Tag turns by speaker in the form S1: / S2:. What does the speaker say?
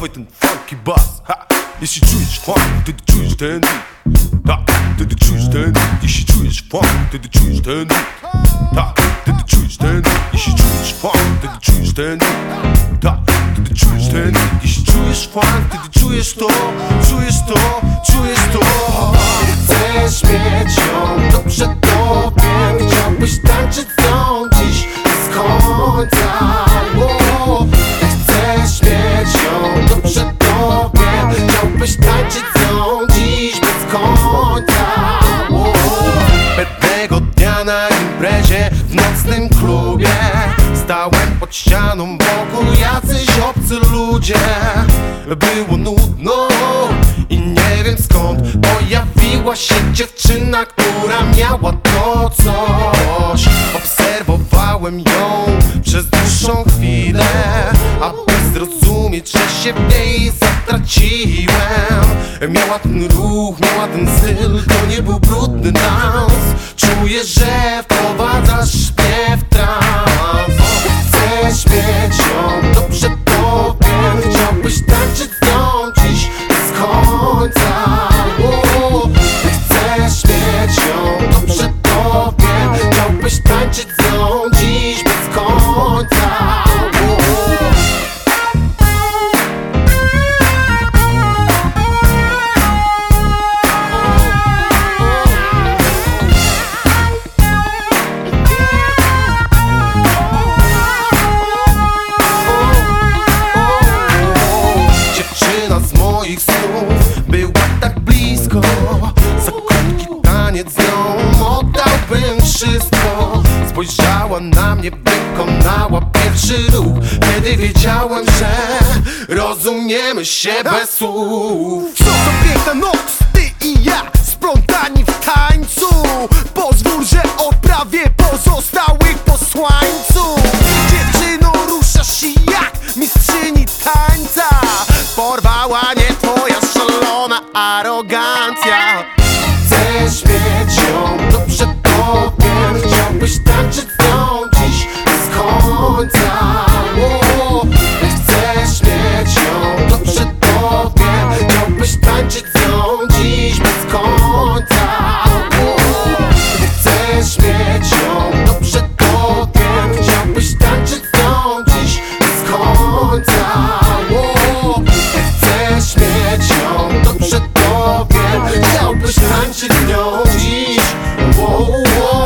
S1: в этом фанки бас Ха. Если чуешь фанк, ты да чуешь ДНД да, ты да чуешь ДНД Если чуешь фанк,
S2: ты да чуешь ДНД да, ты да чуешь ДНД Если чуешь фанк, ты да чуешь ДНД да, ты да чуешь ДНД Если чуешь фанк, ты да чуешь то,
S1: чуешь то Na imprezie w nocnym klubie. Stałem pod ścianą wokół jacyś obcy ludzie. Było nudno i nie wiem skąd Pojawiła się dziewczyna, która miała to coś. Obserwowałem ją przez dłuższą chwilę Aby zrozumieć, że się w niej zatraciłem. Miała ten ruch, miała ten styl, to nie był brudny dans Czuję, że taniec z nią oddałbym wszystko. Spojrzała na mnie, wykonała pierwszy ruch. Wtedy wiedziałem, że rozumiemy się bez słów.
S3: Co to piękna noc, ty i ja Splątani w tańcu. Pozwól, że oprawię pozostałych posłańców. Dziewczyno, ruszasz się jak mistrzyni tańca. Porwała nie twoja szalona arogancja
S2: Spiritual. Time should know. Jeez. Whoa, whoa.